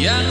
young